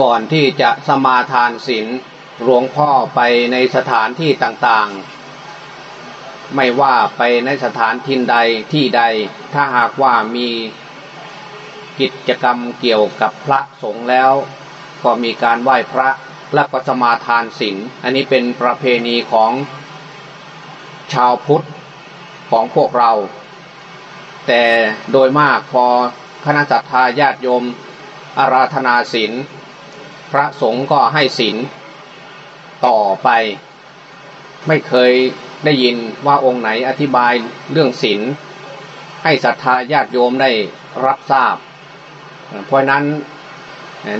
ก่อนที่จะสมาทานศีลหลวงพ่อไปในสถานที่ต่างๆ ไม่ว่าไปในสถานทินใดที่ใด ถ้าหากว่ามีกิจกรรมเกี่ยวกับพระสงฆ์แล้ว ก็มีการไหว้พระและก็สมาทานศีลอันนี้เป็นประเพณีของชาวพุทธของพวกเรา แต่โดยมากพอคณะสัตยาญาติโยมอาราธนาศีล พระสงฆ์ก็ให้ศีลต่อไป ไม่เคยได้ยินว่าองค์ไหนอธิบายเรื่องศีลให้ศรัทธาญาติโยมได้รับทราบ เพราะนั้น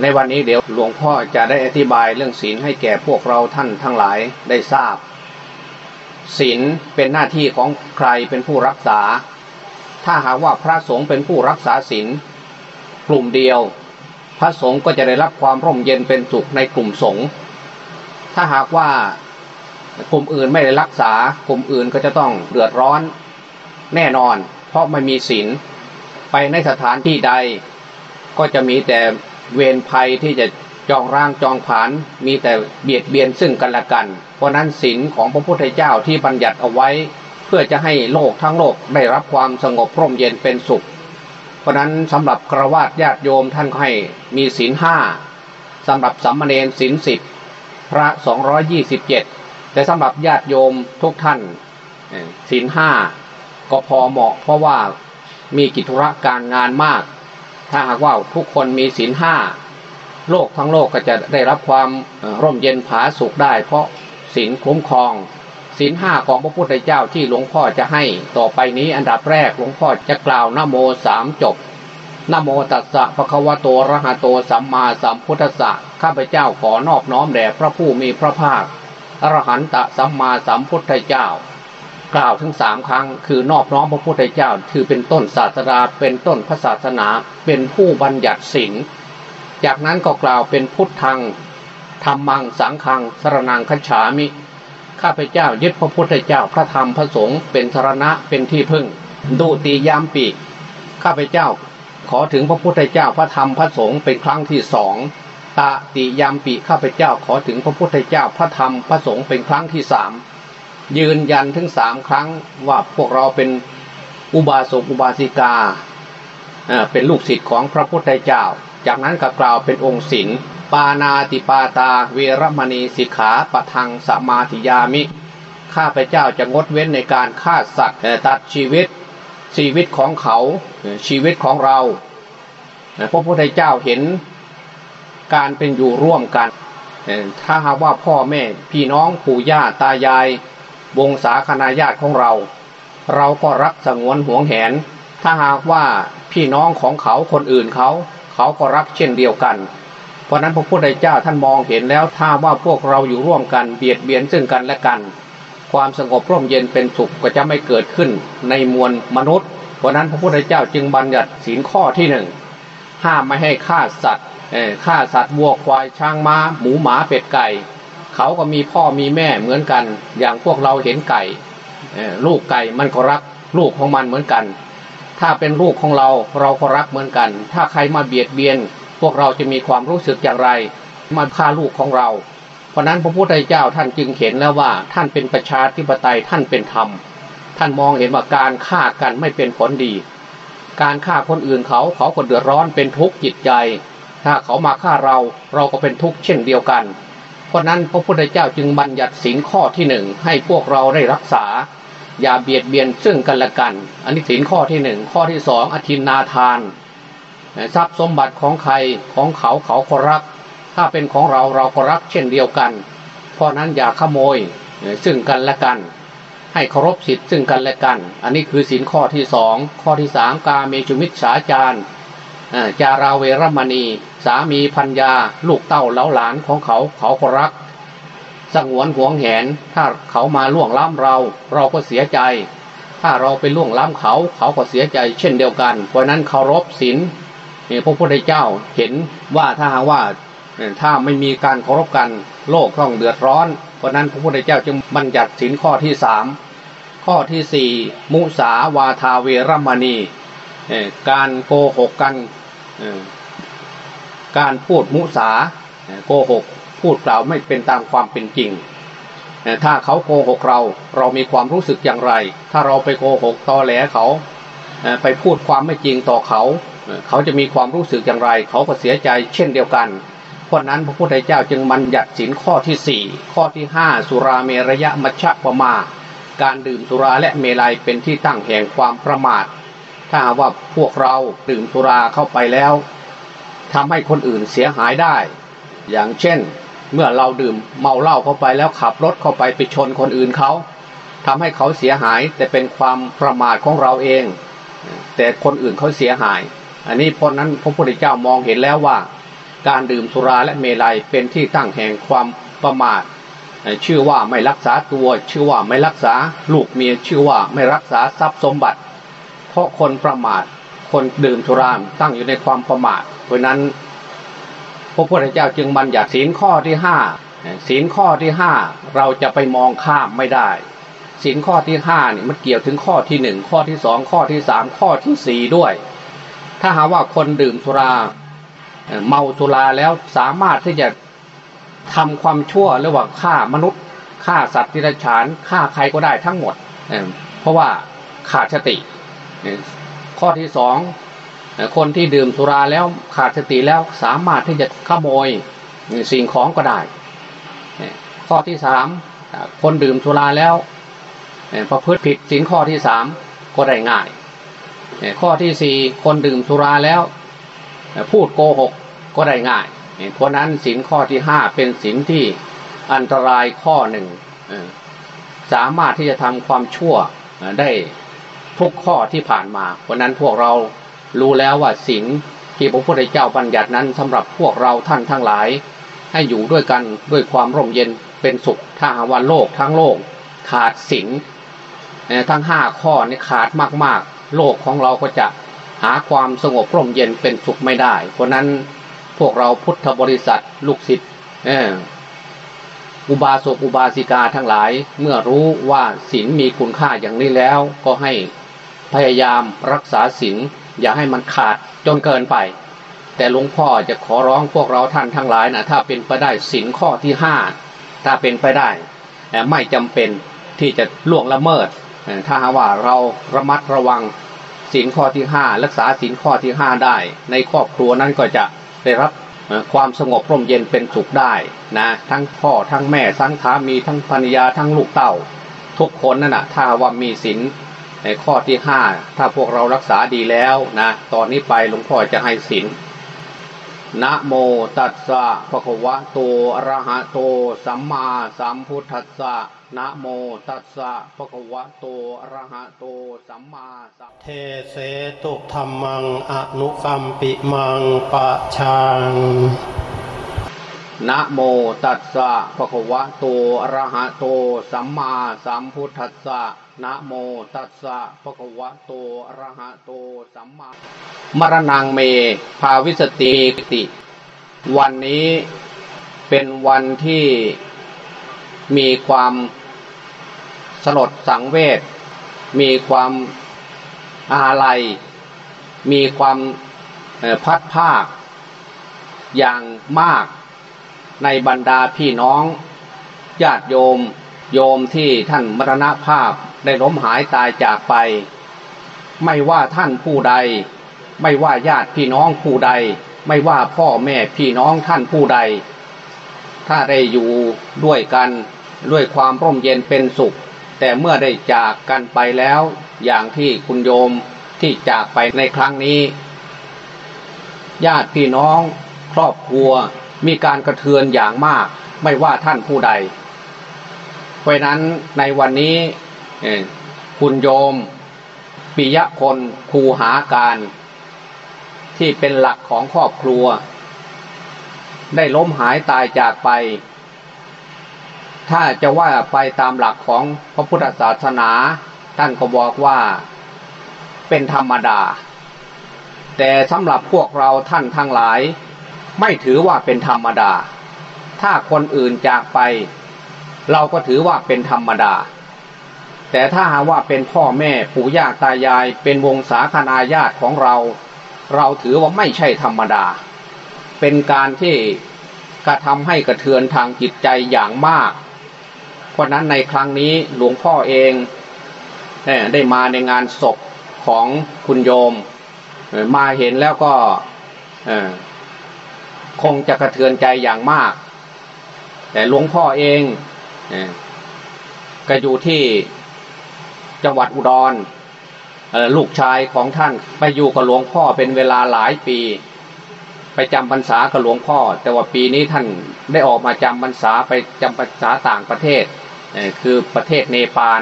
ในวันนี้เดี๋ยวหลวงพ่อจะได้อธิบายเรื่องศีลให้แก่พวกเราท่านทั้งหลายได้ทราบศีลเป็นหน้าที่ของใครเป็นผู้รักษา ถ้าหากว่าพระสงฆ์เป็นผู้รักษาศีลกลุ่มเดียว พระสงฆ์ก็จะได้รับความร่มเย็นเป็นสุขในกลุ่มสงฆ์ถ้าหากว่ากลุ่มอื่นไม่ได้รักษากลุ่มอื่นก็จะต้องเดือดร้อนแน่นอน เพราะไม่มีศีลไปในสถานที่ใด ก็จะมีแต่เวรภัยที่จะจองร่างจองผานมีแต่เบียดเบียนซึ่งกันและกัน เพราะนั้นศีลของพระพุทธเจ้าที่บัญญัติเอาไว้ เพื่อจะให้โลกทั้งโลกได้รับความสงบร่มเย็นเป็นสุข ราะนั้นสำหรับกระวาดญาติโยมท่านให้มีศีลห้าสำหรับสัมมาเนศีลสิบพระสองยี่สิบเจ็ดแต่สำหรับญาติโยมทุกท่านศีลห้าก็พอเหมาะ เพราะว่ามีกิจธุระการงานมาก ถ้าหากว่าทุกคนมีศีลห้าโลกทั้งโลกก็จะได้รับความร่มเย็นผาสุขได้ เพราะศีลคุ้มครอง ศีลห้าของพระพุทธเจ้าที่หลวงพ่อจะให้ ต่อไปนี้อันดับแรกหลวงพ่อจะกล่าวนโมสามจบนโมตัสสะภะคะวะโตระหะโตสัมมาสัมพุทธัสสะข้าพเจ้าขอนอบน้อมแด่พระผู้มีพระภาคอรหันตสัมมาสัมพุทธเจ้า กล่าวถึงสามครั้ง คือนอบน้อมพระพุทธเจ้า คือเป็นต้นศาสดาเป็นต้นพระศาสนา เป็นผู้บัญญัติศีลจากนั้นก็กล่าวเป็นพุทธังธรรมังสังฆังสรนังคัจฉามิ ข้าพเจ้ายึดพระพุทธเจ้าพระธรรมพระสงฆ์เป็นสรณะเป็นที่พึ่ง ดูตียามปีข้าพเจ้า ขอถึงพระพุทธเจ้าพระธรรมพระสงฆ์เป็นครั้งที่สองตาติยามปีข้าพเจ้าขอถึงพระพุทธเจ้าพระธรรมพระสงฆ์เป็นครั้งที่สามยืนยันถึงสามครั้งว่าพวกเราเป็นอุบาสกอุบาสิกาเป็นลูกศิษย์ของพระพุทธเจ้า จากนั้นก็กล่าวเป็นองค์ศิล ปานาติปาตาเวรมณีสิกขาปะทังสมาธิยามิ ข้าพเจ้าจะงดเว้นในการฆ่าสัตว์ตัดชีวิตชีวิตของเขาชีวิตของเราพระพุทธเจ้าเห็นการเป็นอยู่ร่วมกัน ถ้าหากว่าพ่อแม่พี่น้องปู่ย่าตายาย วงศาคณาญาติของเรา เราก็รักสงวนห่วงแหน ถ้าหากว่าพี่น้องของเขาคนอื่นเขา เขาก็รักเช่นเดียวกัน เพราะนั้นพระพุทธเจ้าท่านมองเห็นแล้วถ้าว่าพวกเราอยู่ร่วมกันเบียดเบียนซึ่งกันและกัน ความสงบร่มเย็นเป็นสุขก็จะไม่เกิดขึ้นในมวลมนุษย์ เพราะนั้นพระพุทธเจ้าจึงบัญญัติศีลข้อที่หนึ่งห้ามไม่ให้ฆ่าสัตว์ฆ่าสัตว์วัวควายช้างม้า หมูหมาเป็ดไก่เขาก็มีพ่อมีแม่เหมือนกัน อย่างพวกเราเห็นไก่ลูกไก่มันก็รักลูกของมันเหมือนกัน ถ้าเป็นลูกของเราเราก็รักเหมือนกัน ถ้าใครมาเบียดเบียน พวกเราจะมีความรู้สึกอย่างไรมาฆ่าลูกของเรา เพราะนั้นพระพุทธเจ้าท่านจึงเห็นแล้วว่าท่านเป็นประชาธิปไตยท่านเป็นธรรม ท่านมองเห็นว่าการฆ่ากันไม่เป็นผลดี การฆ่าคนอื่นเขาเขาก็เดือดร้อนเป็นทุกข์จิตใจ ถ้าเขามาฆ่าเราเราก็เป็นทุกข์เช่นเดียวกัน เพราะนั้นพระพุทธเจ้าจึงบัญญัติสินข้อที่หนึ่งให้พวกเราได้รักษา อย่าเบียดเบียนซึ่งกันและกัน อันนี้สินข้อที่หนึ่งข้อที่สองอธินนาทาน ทรัพย์สมบัติของใครของเขาเขาก็รัก ถ้าเป็นของเราเราก็รักเช่นเดียวกัน เพราะนั้นอย่าขโมยซึ่งกันและกัน ให้เคารพสิทธิ์ซึ่งกันและกัน อันนี้คือสินข้อที่สองข้อที่สามกาเมจุมิตสาจารจาราเวรมณี สามีพัญญา ลูกเต้าเล้าหลานของเขาเขาก็รักสงวนห่วงแหนถ้าเขามาล่วงล้ำเรา เราก็เสียใจ ถ้าเราไปล่วงล้ำเขา เขาก็เสียใจเช่นเดียวกัน เพราะนั้นเคารพศีล พระพุทธเจ้าเห็นว่าถ้าว่าถ้าไม่มีการเคารพกันโลกต้องเดือดร้อน เพราะนั้นพระพุทธเจ้าจึงบัญญัติศีลข้อที่สามข้อที่สี่มุสาวาทาเวรมณีการโกหกกันการพูดมุสาโกหกพูดกล่าวไม่เป็นตามความเป็นจริง ถ้าเขาโกหกเราเรามีความรู้สึกอย่างไร ถ้าเราไปโกหกตอแหลเขา ไปพูดความไม่จริงต่อเขา เขาจะมีความรู้สึกอย่างไร เขาก็เสียใจเช่นเดียวกัน เพราะนั้นพระพุทธเจ้าจึงมันหยัดสินข้อที่สี่ข้อที่ห้าสุราเมรยะมัชฌะปมา การดื่มสุราและเมลัยเป็นที่ตั้งแห่งความประมาท ถ้าว่าพวกเราดื่มสุราเข้าไปแล้วทำให้คนอื่นเสียหายได้ อย่างเช่น เมื่อเราดื่มเมาเหล้าเข้าไปแล้วขับรถเข้าไปไปชนคนอื่นเขาทำให้เขาเสียหายแต่เป็นความประมาทของเราเอง แต่คนอื่นเขาเสียหาย อันนี้เพราะนั้นพระพุทธเจ้ามองเห็นแล้วว่า การดื่มสุราและเมลัยเป็นที่ตั้งแห่งความประมาทชื่อว่าไม่รักษาตัว ชื่อว่าไม่รักษาลูกเมียชื่อว่าไม่รักษาทรัพย์สมบัติ เพราะคนประมาท คนดื่มสุรามตั้งอยู่ในความประมาท เพราะนั้นพระพุทธเจ้าจึงบัญญัติศีลข้อที่ห้าศีลข้อที่ห้าเราจะไปมองข้ามไม่ได้ ศีลข้อที่ห้านี่มันเกี่ยวถึงข้อที่หนึ่งข้อที่สองข้อที่สามข้อที่สี่ด้วย ถ้าหาว่าคนดื่มสุราเมาสุราแล้วสามารถที่จะทำความชั่วระหว่างฆ่ามนุษย์ฆ่าสัตว์ที่ไรฉานฆ่าใครก็ได้ทั้งหมดเพราะว่าขาดสติ ข้อที่สองคนที่ดื่มสุราแล้วขาดสติแล้วสามารถที่จะขโมยสิ่งของก็ได้ ข้อที่สามคนดื่มสุราแล้ว ประพฤติผิดสินข้อที่สามก็ได้ง่าย ข้อที่สี่คนดื่มสุราแล้ว พูดโกหกก็ได้ง่าย เพราะนั้นสินข้อที่ห้าเป็นสินที่อันตรายข้อหนึ่งสามารถที่จะทำความชั่วได้ทุกข้อที่ผ่านมา เพราะนั้นพวกเรารู้แล้วว่าสินที่พระพุทธเจ้าบัญญัตินั้นสำหรับพวกเราท่านทั้งหลาย ให้อยู่ด้วยกันด้วยความร่มเย็นเป็นสุขถ้าว่าโลกทั้งโลก ขาดสิน ทั้งห้าข้อนี้ขาดมาก ๆ โลกของเราก็จะหาความสงบร่มเย็นเป็นสุขไม่ได้ เพราะนั้นพวกเราพุทธบริษัทลูกศิษย์อุบาสกอุบาสิกาทั้งหลายเมื่อรู้ว่าศีลมีคุณค่าอย่างนี้แล้ว ก็ให้พยายามรักษาศีลอย่าให้มันขาดจนเกินไป แต่หลวงพ่อจะขอร้องพวกเราท่านทั้งหลายนะถ้าเป็นไปได้ศีลข้อที่ห้าถ้าเป็นไปได้ ไม่จำเป็นที่จะล่วงละเมิด ถ้าหาว่าเราระมัดระวังศีลข้อที่ห้ารักษาศีลข้อที่ห้าได้ ในครอบครัวนั้นก็จะได้รับความสงบร่มเย็นเป็นสุขได้นะทั้งพ่อทั้งแม่ทั้งสามีทั้งภรรยาทั้งลูกเต่าทุกคนนั่นนะถ้าว่ามีศีลในข้อที่ห้าถ้าพวกเรารักษาดีแล้วนะตอนนี้ไปหลวงพ่อจะให้ศีลนะโมตัสสะภะคะวะโตอะระหะโตสัมมาสัมพุทธัสสะ นะโมตัสสะภะคะวะโตอะระหะโตสัมมาสัมเทเสตุธรรมังอนุกัมปิมังปะชังนะโมตัสสะภะคะวะโตอะระหะโตสัมมาสัมพุทธัสสะนะโมตัสสะภะคะวะโตอะระหะโตสัมมามรณงเม ภาวิสติติ วันนี้เป็นวันที่ มีความสลดสังเวชมีความอาลัย มีความพัดภาค อย่างมากในบรรดาพี่น้องญาติโยมโยมที่ท่านมรณภาพได้ล้มหายตายจากไป ไม่ว่าท่านผู้ใด ไม่ว่าญาติพี่น้องผู้ใด ไม่ว่าพ่อแม่พี่น้องท่านผู้ใด ถ้าได้อยู่ด้วยกัน ด้วยความร่มเย็นเป็นสุข แต่เมื่อได้จากกันไปแล้ว อย่างที่คุณโยมที่จากไปในครั้งนี้ ญาติพี่น้องครอบครัวมีการกระเทือนอย่างมาก ไม่ว่าท่านผู้ใด เพราะนั้นในวันนี้คุณโยมปิยะคนครูหาการ ที่เป็นหลักของครอบครัว ได้ล้มหายตายจากไป ถ้าจะว่าไปตามหลักของพระพุทธศาสนา ท่านก็บอกว่าเป็นธรรมดา แต่สำหรับพวกเราท่านทั้งหลาย ไม่ถือว่าเป็นธรรมดา ถ้าคนอื่นจากไป เราก็ถือว่าเป็นธรรมดา แต่ถ้าหาว่าเป็นพ่อแม่ปู่ย่าตายาย เป็นวงศาคณาญาติของเรา เราถือว่าไม่ใช่ธรรมดา เป็นการที่กระทำให้กระเทือนทางจิตใจอย่างมาก เพราะนั้นในครั้งนี้หลวงพ่อเองได้มาในงานศพของคุณโยม มาเห็นแล้วก็คงจะกระเทือนใจอย่างมาก แต่หลวงพ่อเองก็อยู่ที่จังหวัดอุดรลูกชายของท่านไปอยู่กับหลวงพ่อเป็นเวลาหลายปี ไปจำพรรษากับหลวงพ่อ แต่ว่าปีนี้ท่านได้ออกมาจำพรรษาไปจำพรรษาต่างประเทศ คือประเทศเนปาล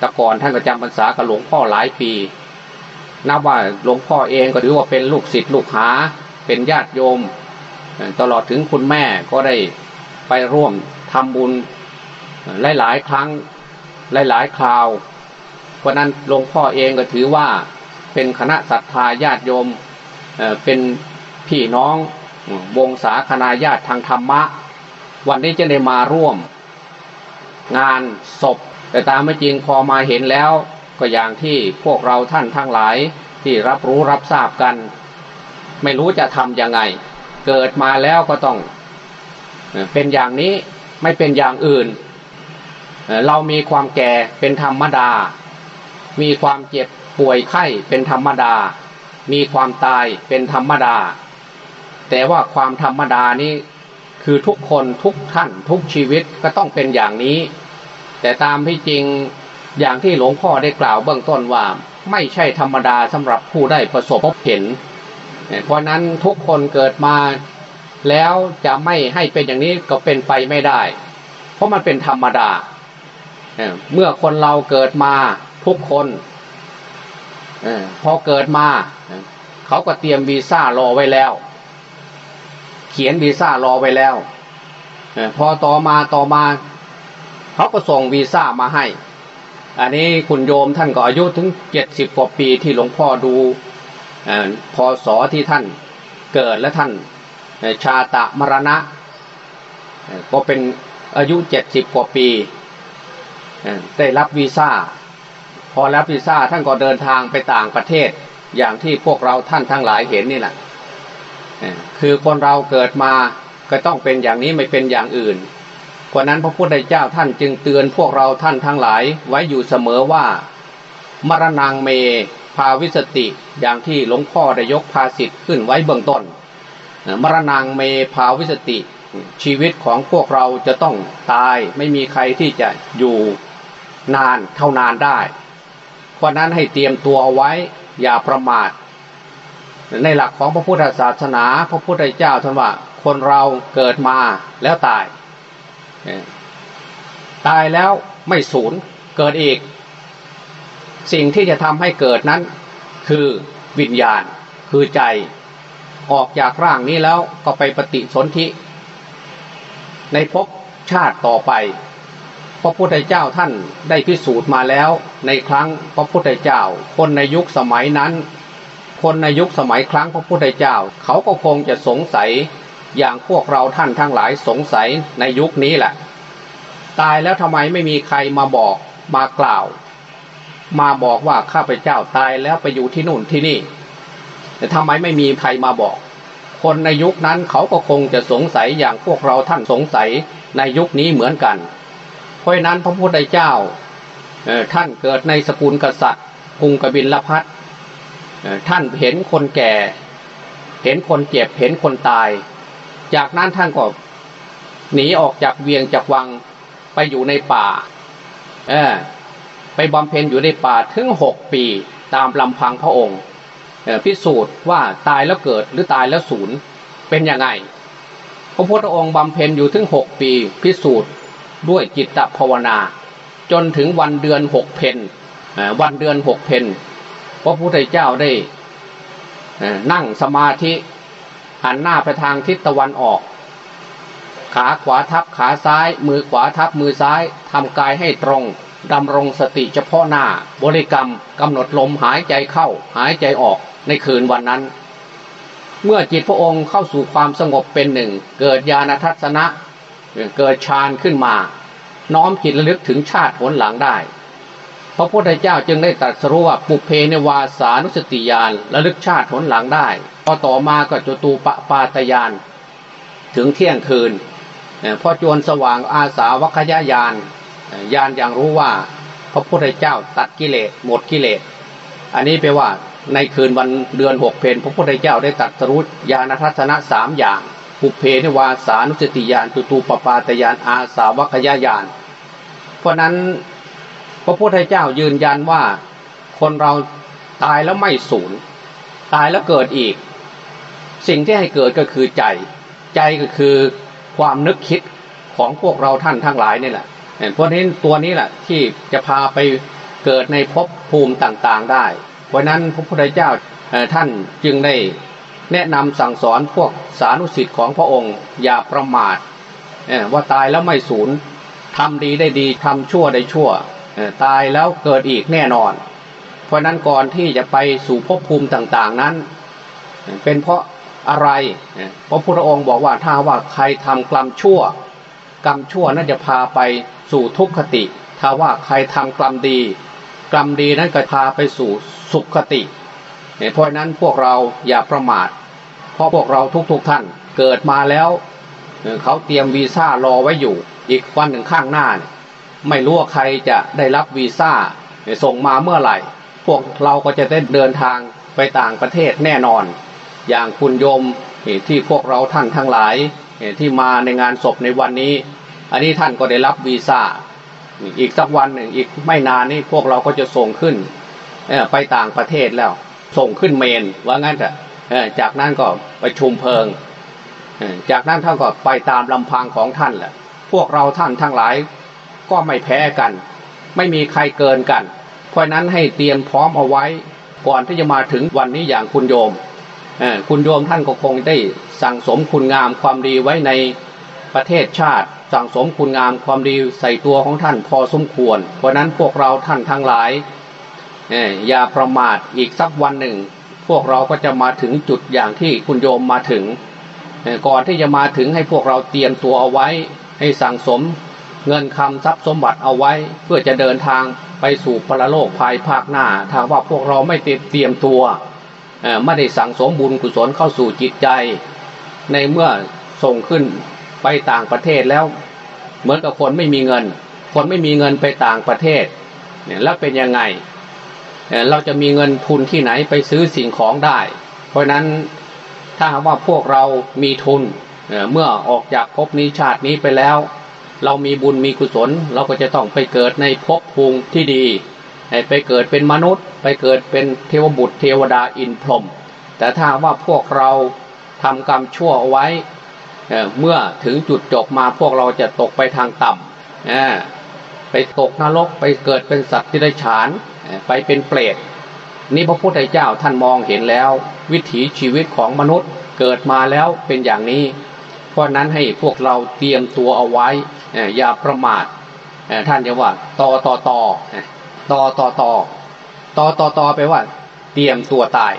ต่ก่อนท่านก็จำพรรษากับหลวงพ่อหลายปี นับว่าหลวงพ่อเองก็ถือว่าเป็นลูกศิษย์ลูกหา เป็นญาติโยม ตลอดถึงคุณแม่ก็ได้ไปร่วมทำบุญหลายๆครั้งหลายๆคราว เพราะนั้นหลวงพ่อเองก็ถือว่าเป็นคณะศรัทธาญาติโยมเป็นพี่น้องวงศาคณาญาติทางธรรมะ วันนี้จะได้มาร่วม งานศพ แต่ตามไม่จริงพอมาเห็นแล้ว ก็อย่างที่พวกเราท่านทั้งหลายที่รับรู้รับทราบกัน ไม่รู้จะทำยังไง เกิดมาแล้วก็ต้อง เป็นอย่างนี้ไม่เป็นอย่างอื่น เรามีความแก่เป็นธรรมดา มีความเจ็บป่วยไข้เป็นธรรมดา มีความตายเป็นธรรมดา แต่ว่าความธรรมดานี้ คือทุกคนทุกท่านทุกชีวิตก็ต้องเป็นอย่างนี้ แต่ตามที่จริงอย่างที่หลวงพ่อได้กล่าวเบื้องต้นว่าไม่ใช่ธรรมดาสำหรับผู้ได้ประสบพบเห็น เพราะนั้นทุกคนเกิดมาแล้วจะไม่ให้เป็นอย่างนี้ก็เป็นไปไม่ได้ เพราะมันเป็นธรรมดา เมื่อคนเราเกิดมาทุกคนพอเกิดมา เขาก็เตรียมวีซ่ารอไว้แล้ว เขียนวีซ่ารอไว้แล้วพอต่อมาต่อมาเขาก็ส่งวีซ่ามาให้ อันนี้คุณโยมท่านก็อายุถึงเจ็ดสิบกว่าปีที่หลวงพ่อดูพอสอที่ท่านเกิดและท่านชาตะมรณะ ก็เป็นอายุเจ็ดสิบกว่าปี ได้รับวีซ่า พอรับวีซ่าท่านก็เดินทางไปต่างประเทศอย่างที่พวกเราท่านทั้งหลายเห็นนี่แหละ คือคนเราเกิดมาก็ต้องเป็นอย่างนี้ไม่เป็นอย่างอื่นกว่านั้นพระพุทธเจ้าท่านจึงเตือนพวกเราท่านทั้งหลายไว้อยู่เสมอว่า มรณงเม ภาวิสติอย่างที่หลวงพ่อได้ยกภาสิทธิ์ขึ้นไว้เบื้องต้น มรณงเม ภาวิสติ ชีวิตของพวกเราจะต้องตายไม่มีใครที่จะอยู่นานเท่านานได้ เพราะนั้นให้เตรียมตัวเอาไว้อย่าประมาท ในหลักของพระพุทธศาสนา พระพุทธเจ้าท่านว่าคนเราเกิดมาแล้วตาย ตายแล้วไม่สูญเกิดอีก สิ่งที่จะทำให้เกิดนั้น คือวิญญาณคือใจออกจากร่างนี้แล้วก็ไปปฏิสนธิในภพชาติต่อไป พระพุทธเจ้าท่านได้พิสูจน์มาแล้ว ในครั้งพระพุทธเจ้าคนในยุคสมัยนั้น คนในยุคสมัยครั้งพระพุทธเจ้า เขาก็คงจะสงสัยอย่างพวกเราท่านทั้งหลายสงสัยในยุคนี้แหละ ตายแล้วทำไมไม่มีใครมาบอกมากล่าว มาบอกว่าข้าพเจ้าตายแล้วไปอยู่ที่นู่นที่นี่ แต่ทำไมไม่มีใครมาบอก คนในยุคนั้นเขาก็คงจะสงสัยอย่างพวกเราท่านสงสัยในยุคนี้เหมือนกัน เพราะนั้นพระพุทธเจ้าท่านเกิดในสกุลกษัตริย์กรุงกบิลพัท ท่านเห็นคนแก่ เห็นคนเจ็บเห็นคนตาย จากนั้นท่านก็หนีออกจากเวียงจากวังไปอยู่ในป่า เออไปบำเพ็ญอยู่ในป่าถึงหกปีตามลำพังพระองค์พิสูจน์ว่าตายแล้วเกิดหรือตายแล้วสูญเป็นยังไง พระพุทธองค์บำเพ็ญอยู่ถึงหกปี พิสูจน์ด้วยจิตภาวนา จนถึงวันเดือนหกเพนวันเดือนหกเพน พระพุทธเจ้าได้นั่งสมาธิหันหน้าไปทางทิศตะวันออก ขาขวาทับขาซ้าย มือขวาทับมือซ้ายทำกายให้ตรงดำรงสติเฉพาะหน้า บริกรรมกำหนดลมหายใจเข้า หายใจออกในคืนวันนั้น เมื่อจิตพระองค์เข้าสู่ความสงบเป็นหนึ่ง เกิดญาณทัศนะ เกิดฌานขึ้นมา น้อมจิตระลึกถึงชาติผลหลังได้ พระพุทธเจ้าจึงได้ตรัสรู้ว่าปุเพในวาสานุสติญาณระลึกชาติผลหลังได้พอต่อมาก็จตูปปาตยานถึงเที่ยงคืนพอจวนสว่างอาสาวัคยายานยานอย่างรู้ว่า พระพุทธเจ้าตัดกิเลสหมดกิเลส อันนี้แปลว่าในคืนวันเดือนหกเพนพระพุทธเจ้าได้ตัดสรุปญาณทัศนะสามอย่างภุเพนวาสานุสติญาณตุตูปปาตญาณอาสาวัคยายานเพราะนั้น พระพุทธเจ้ายืนยันว่าคนเราตายแล้วไม่สูญตายแล้วเกิดอีก สิ่งที่ให้เกิดก็คือใจ ใจก็คือความนึกคิดของพวกเราท่านทั้งหลายนี่แหละเพราะนั้ตัวนี้แหละที่จะพาไปเกิดในภพภูมิต่างๆได้ เพราะนั้นพระพุทธเจ้าท่านจึงได้แนะนำสั่งสอนพวกสานุสิทธิ์ของพระองค์อย่าประมาทว่าตายแล้วไม่สูญทำดีได้ดีทำชั่วได้ชั่ว ตายแล้วเกิดอีกแน่นอน เพราะนั้นก่อนที่จะไปสู่ภพภูมิต่างๆนั้น เป็นเพราะอะไรเพราะพระองค์บอกว่าถ้าว่าใครทำกรรมชั่ว กรรมชั่วนั้นจะพาไปสู่ทุกขติ ถ้าว่าใครทำกรรมดี กรรมดีนั้นก็พาไปสู่สุขติเพราะนั้นพวกเราอย่าประมาท เพราะพวกเราทุกๆทท่านเกิดมาแล้วเขาเตรียมวีซ่ารอไว้อยู่ อีกวันหนึ่งข้างหน้า ไม่รู้ว่าใครจะได้รับวีซ่าส่งมาเมื่อไหร่ พวกเราก็จะได้เดินทางไปต่างประเทศแน่นอน อย่างคุณโยมที่พวกเราท่านทั้งหลายที่มาในงานศพในวันนี้ อันนี้ท่านก็ได้รับวีซ่า อีกสักวันหนึ่งอีกไม่นานนี้พวกเราก็จะส่งขึ้นไปต่างประเทศแล้ว ส่งขึ้นเมนว่างั้นเถอะจากนั้นก็ไปชุมเพลิง จากนั้นท่านก็ไปตามลำพังของท่านแหละ พวกเราท่านทั้งหลาย ก็ไม่แพ้กัน ไม่มีใครเกินกัน เพราะนั้นให้เตรียมพร้อมเอาไว้ ก่อนที่จะมาถึงวันนี้อย่างคุณโยมคุณโยมท่านก็คงได้สั่งสมคุณงามความดีไว้ในประเทศชาติ สั่งสมคุณงามความดีใส่ตัวของท่านพอสมควร เพราะนั้นพวกเราท่านทั้งหลายอย่าประมาทอีกสักวันหนึ่ง พวกเราก็จะมาถึงจุดอย่างที่คุณโยมมาถึง ก่อนที่จะมาถึงให้พวกเราเตรียมตัวเอาไว้ ให้สั่งสม เงินคำทรัพย์สมบัติเอาไว้เพื่อจะเดินทางไปสู่พระโลกภายภาคหน้าถ้าว่าพวกเราไม่เตรียมตัวไม่ได้สั่งสมบุญกุศลเข้าสู่จิตใจ ในเมื่อส่งขึ้นไปต่างประเทศแล้ว เหมือนกับคนไม่มีเงิน คนไม่มีเงินไปต่างประเทศเนี่ยแล้วเป็นยังไงเราจะมีเงินทุนที่ไหนไปซื้อสิ่งของได้ เพราะนั้นถ้าว่าพวกเรามีทุนเมื่อออกจากภพนี้ชาตินี้ไปแล้ว เรามีบุญมีกุศล เราก็จะต้องไปเกิดในภพภูมิที่ดี ไปเกิดเป็นมนุษย์ ไปเกิดเป็นเทวบุตรเทวดาอินพรหมแต่ถ้าว่าพวกเราทำกรรมชั่วเอาไว้เมื่อถึงจุดจบมาพวกเราจะตกไปทางต่ำไปตกนรกไปเกิดเป็นสัตว์ที่ได้ฉานไปเป็นเปรตนี่พระพุทธเจ้าท่านมองเห็นแล้ว วิถีชีวิตของมนุษย์เกิดมาแล้วเป็นอย่างนี้ เพราะนั้นให้พวกเราเตรียมตัวเอาไว้อย่าประมาทท่านจะว่าต่อต่อต่อต่อต่อต่อต่อต่อต่อไปว่า เตรียมตัวตาย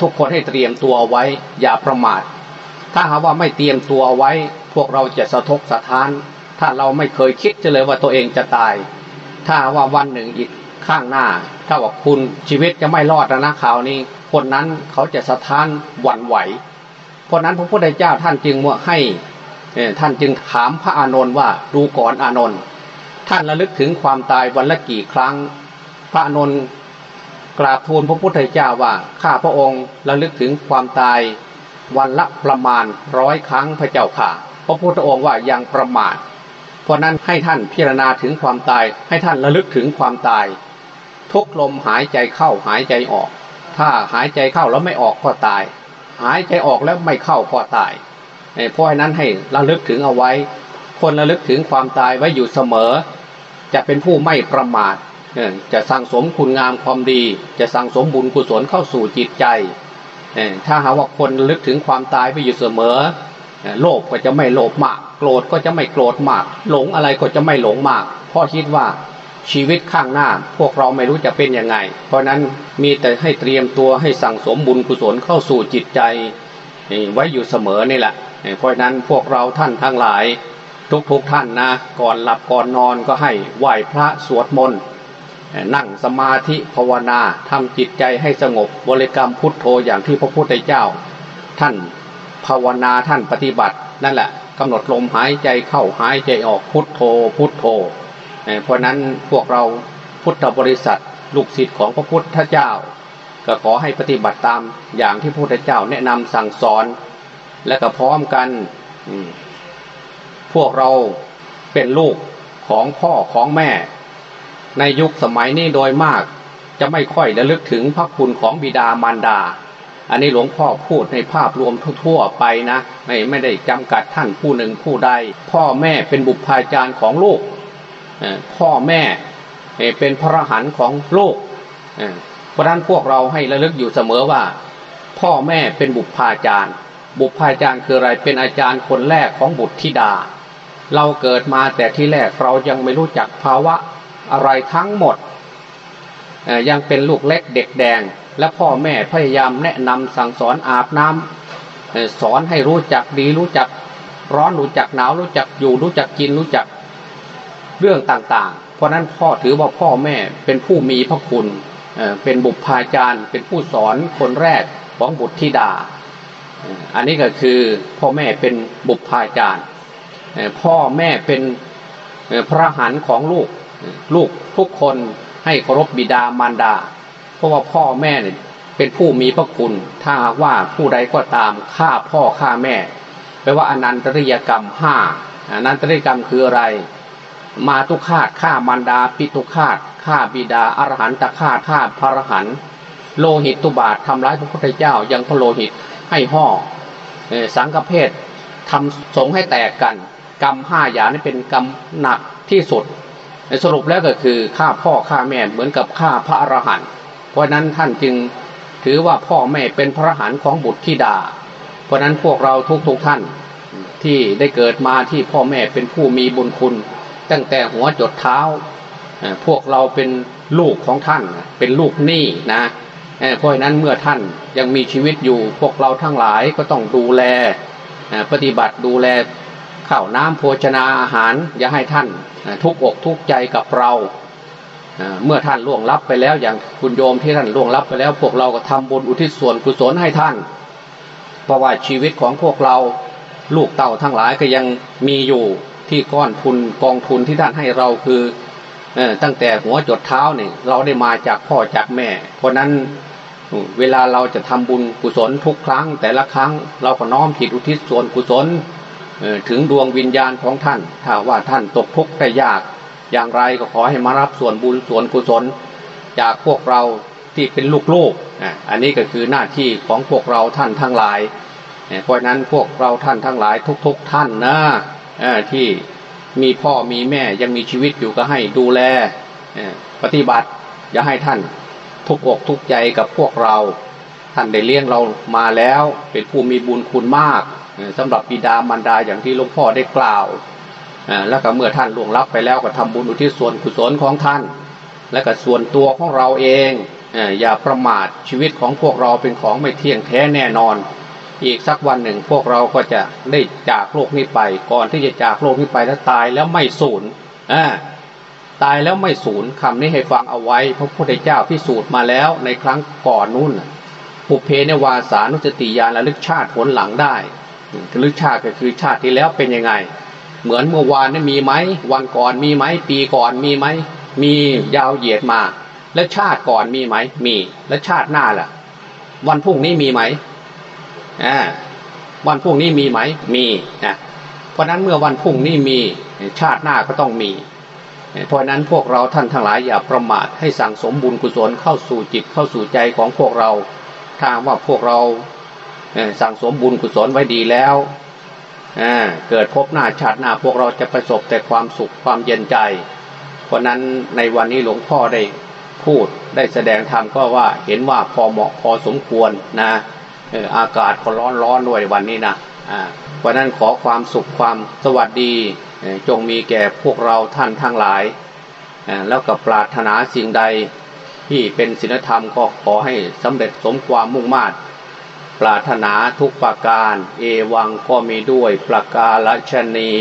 ทุกคนให้เตรียมตัวเอาไว้ อย่าประมาท ถ้าหาว่าไม่เตรียมตัวเอาไว้ พวกเราจะสะทกสะท้าน ถ้าเราไม่เคยคิดจะเลยว่าตัวเองจะตาย ถ้าว่าวันหนึ่งอีกข้างหน้า ถ้าว่าคุณชีวิตจะไม่รอดนะข่าวนี้ คนนั้นเขาจะสะท้านหวั่นไหว เพราะนั้นพระพุทธเจ้าท่านจึงว่าให้ท่านจึงถามพระอานนท์ว่าดูก่อนอานนท์ท่านระลึกถึงความตายวันละกี่ครั้ง พระอานนท์กราบทูลพระพุทธเจ้าว่าข้าพระองค์ระลึกถึงความตายวันละประมาณร้อยครั้งพระเจ้าค่ะ พระพุทธองค์ว่ายังประมาทเพราะนั้นให้ท่านพิจารณาถึงความตาย ให้ท่านระลึกถึงความตาย ทุกลมหายใจเข้าหายใจออก ถ้าหายใจเข้าแล้วไม่ออกก็ตาย หายใจออกแล้วไม่เข้าก็ตายเพราะนั้นให้ระลึกถึงเอาไว้ คนระลึกถึงความตายไว้อยู่เสมอ จะเป็นผู้ไม่ประมาทจะสั่งสมคุณงามความดี จะสั่งสมบุญกุศลเข้าสู่จิตใจ ถ้าหาว่าคนระลึกถึงความตายไปอยู่เสมอ โลภก็จะไม่โลภมาก โกรธก็จะไม่โกรธมาก หลงอะไรก็จะไม่หลงมาก เพราะคิดว่า ชีวิตข้างหน้า พวกเราไม่รู้จะเป็นยังไง เพราะนั้นมีแต่ให้เตรียมตัวให้สั่งสมบุญกุศลเข้าสู่จิตใจไว้อยู่เสมอนี่แหละ เพราะนั้นพวกเราท่านทั้งหลาย ทุกๆทท่านนะ ก่อนหลับก่อนนอนก็ให้ไหว้พระสวดมนต์นั่งสมาธิภาวนาทำจิตใจให้สงบบริกรรมพุทโธอย่างที่พระพุทธเจ้า ท่านภาวนาท่านปฏิบัติ นั่นแหละกำหนดลมหายใจเข้าหายใจออกพุทโธพุทโธ เพราะนั้นพวกเราพุทธบริษัทลูกศิษย์ของพระพุทธเจ้า ก็ขอให้ปฏิบัติตามอย่างที่พระพุทธเจ้าแนะนำสั่งสอน และก็พร้อมกันพวกเราเป็นลูกของพ่อของแม่ ในยุคสมัยนี้โดยมาก จะไม่ค่อยระลึกถึงพระคุณของบิดามารดา อันนี้หลวงพ่อพูดในภาพรวมทั่วๆไปนะ ไม่ไม่ได้จำกัดท่านผู้หนึ่งผู้ใด พ่อแม่เป็นบุพการย์ของลูก พ่อแม่เป็นพระหันของลูกเพราะนั้นพวกเราให้ระลึกอยู่เสมอว่า พ่อแม่เป็นบุพการย์ บุพการย์คืออะไรเป็นอาจารย์คนแรกของบุตรธิดา เราเกิดมาแต่ที่แรกเรายังไม่รู้จักภาวะอะไรทั้งหมด ยังเป็นลูกเล็กเด็กแดง และพ่อแม่พยายามแนะนำสั่งสอนอาบน้ำสอนให้รู้จักดีรู้จักร้อนรู้จักหนาวรู้จักอยู่รู้จักกินรู้จัก เรื่องต่างๆ เพราะนั้นพ่อถือว่าพ่อแม่เป็นผู้มีพระคุณเป็นบุพาจารย์ เป็นผู้สอนคนแรกของบุตรธิดา อันนี้ก็คือพ่อแม่เป็นบุพาจารย์ พ่อแม่เป็นพระหันของลูกลูกทุกคนให้เคารพบิดามารดา เพราะว่าพ่อแม่เนี่ยเป็นผู้มีพระคุณ ถ้าว่าผู้ใดก็ตามฆ่าพ่อฆ่าแม่แปลว่าอนันตริยกรรมห้าอนันตริยกรรมคืออะไร มาตุคาตฆ่ามารดาปิตุคาตฆ่าบิดาอรหันตฆาฆ่าพระอรหันโลหิตตุบาททำร้ายพระพุทธเจ้า ยังพระโลหิตให้ห่อสังฆเพศทำสงให้แตกกัน กรรมห้าอย่างนี้เป็นกรรมหนักที่สุดสรุปแล้วก็คือฆ่าพ่อฆ่าแม่เหมือนกับฆ่าพระอรหันต์เพราะนั้นท่านจึงถือว่าพ่อแม่เป็นพระรหันของบุตรธิดา เพราะนั้นพวกเราทุกๆทท่านที่ได้เกิดมาที่พ่อแม่เป็นผู้มีบุญคุณ ตั้งแต่หัวจดเท้า พวกเราเป็นลูกของท่านเป็นลูกหนี้นะเพราะนั้นเมื่อท่านยังมีชีวิตอยู่ พวกเราทั้งหลายก็ต้องดูแลปฏิบัติดูแลข้าวน้ำโภชนาอาหาร อย่าให้ท่านทุกอกทุกใจกับเราเมื่อท่านล่วงลับไปแล้วอย่างคุณโยมที่ท่านล่วงลับไปแล้ว พวกเราก็ทำบุญอุทิศส่วนกุศลให้ท่าน เพราะว่าชีวิตของพวกเราลูกเต่าทั้งหลายก็ยังมีอยู่ ที่ก้อนทุนกองทุนที่ท่านให้เราคือตั้งแต่หัวจดเท้าเนี่ยเราได้มาจากพ่อจากแม่ เพราะนั้นเวลาเราจะทำบุญกุศลทุกครั้ง แต่ละครั้งเราก็น้อมจิตอุทิศส่วนกุศลถึงดวงวิญญาณของท่าน ถ้าว่าท่านตกทุกข์ได้ยาก อย่างไรก็ขอให้มารับส่วนบุญส่วนกุศล จากพวกเราที่เป็นลูกๆอันนี้ก็คือหน้าที่ของพวกเราท่านทั้งหลายเพราะนั้นพวกเราท่านทั้งหลายทุกๆท่านนะ ที่มีพ่อมีแม่ยังมีชีวิตอยู่ก็ให้ดูแลปฏิบัติ อย่าให้ท่านทุกอกทุกใจกับพวกเรา ท่านได้เลี้ยงเรามาแล้ว เป็นผู้มีบุญคุณมากสำหรับบิดามารดาอย่างที่หลวงพ่อได้กล่าวแล้วก็เมื่อท่านล่วงลับไปแล้วก็ทำบุญอุทิศส่วนกุศลของท่าน และก็ส่วนตัวของเราเองอย่าประมาทชีวิตของพวกเราเป็นของไม่เที่ยงแท้แน่นอน อีกสักวันหนึ่งพวกเราก็จะได้จากโลกนี้ไป ก่อนที่จะจากโลกนี้ไปแล้วตายแล้วไม่สูญตายแล้วไม่สูญคำนี้ให้ฟังเอาไว้ พระพุทธเจ้าพิสูจน์มาแล้วในครั้งก่อนนู้นปุเพเนวาสานุสติญาณระลึกชาติผลหลังได้ลึกชาติก็คือชาติที่แล้วเป็นยังไง เหมือนเมื่อวานนี่มีไหมวันก่อนมีไหมปีก่อนมีไหมมียาวเหยียดมา และชาติก่อนมีไหมมี และชาติหน้าล่ะ วันพรุ่งนี้มีไหม วันพรุ่งนี้มีไหมมีนะเพราะนั้นเมื่อวันพรุ่งนี้มีชาติหน้าก็ต้องมีเพราะนั้นพวกเราท่านทั้งหลายอย่าประมาทให้สั่งสมบุญกุศลเข้าสู่จิตเข้าสู่ใจของพวกเราถ้าว่าพวกเราสั่งสมบุญกุศลไว้ดีแล้วเกิดพบหน้าชาติหน้าพวกเราจะประสบแต่ความสุขความเย็นใจ เพราะนั้นในวันนี้หลวงพ่อได้พูดได้แสดงธรรมก็ว่าเห็นว่าพอเหมาะพอสมควรนะ อากาศก็ร้อนร้อนด้วยวันนี้นะเพราะนั้นขอความสุขความสวัสดีจงมีแก่พวกเราท่านทั้งหลาย แล้วก็ปรารถนาสิ่งใดที่เป็นศีลธรรมก็ขอให้สำเร็จสมความมุ่งมา่ปรารถนาทุกประการ เอวังก็มีด้วยประกาศชนี